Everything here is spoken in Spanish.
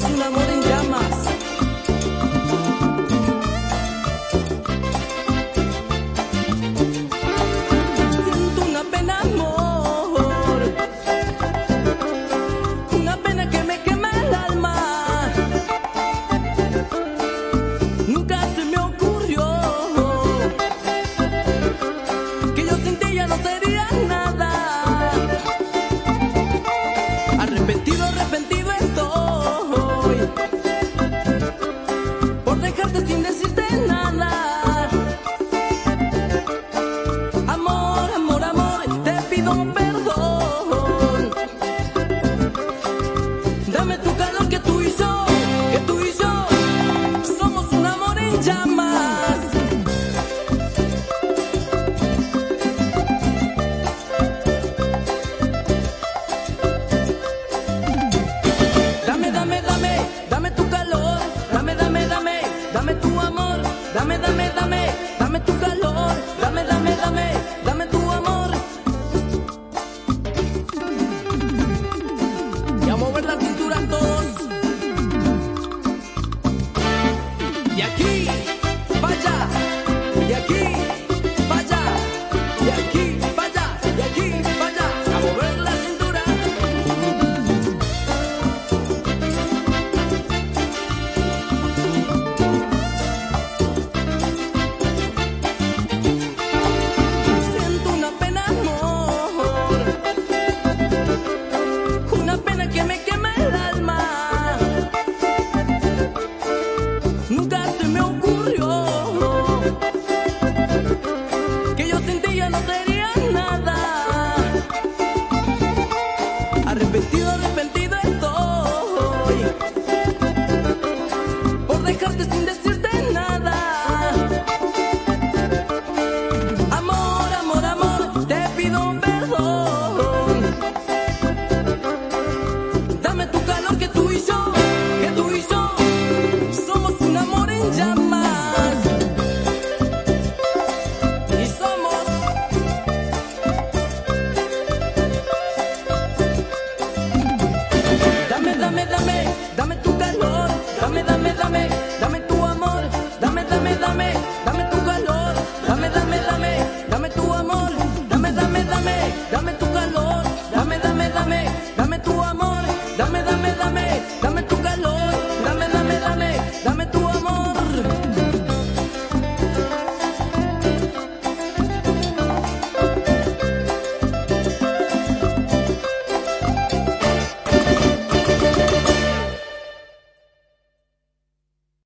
Somos amor en llamas. Siento una pena, amor. Una pena que me quema el alma. Nunca se me ocurrió que yo no Y aquí, vaya. Y aquí, vaya. Y aquí, vaya. Y aquí, vaya. A mover la cintura. Siento una pena, amor. Una pena que me quema dame, tu amor, dame, dame, dame, dame tu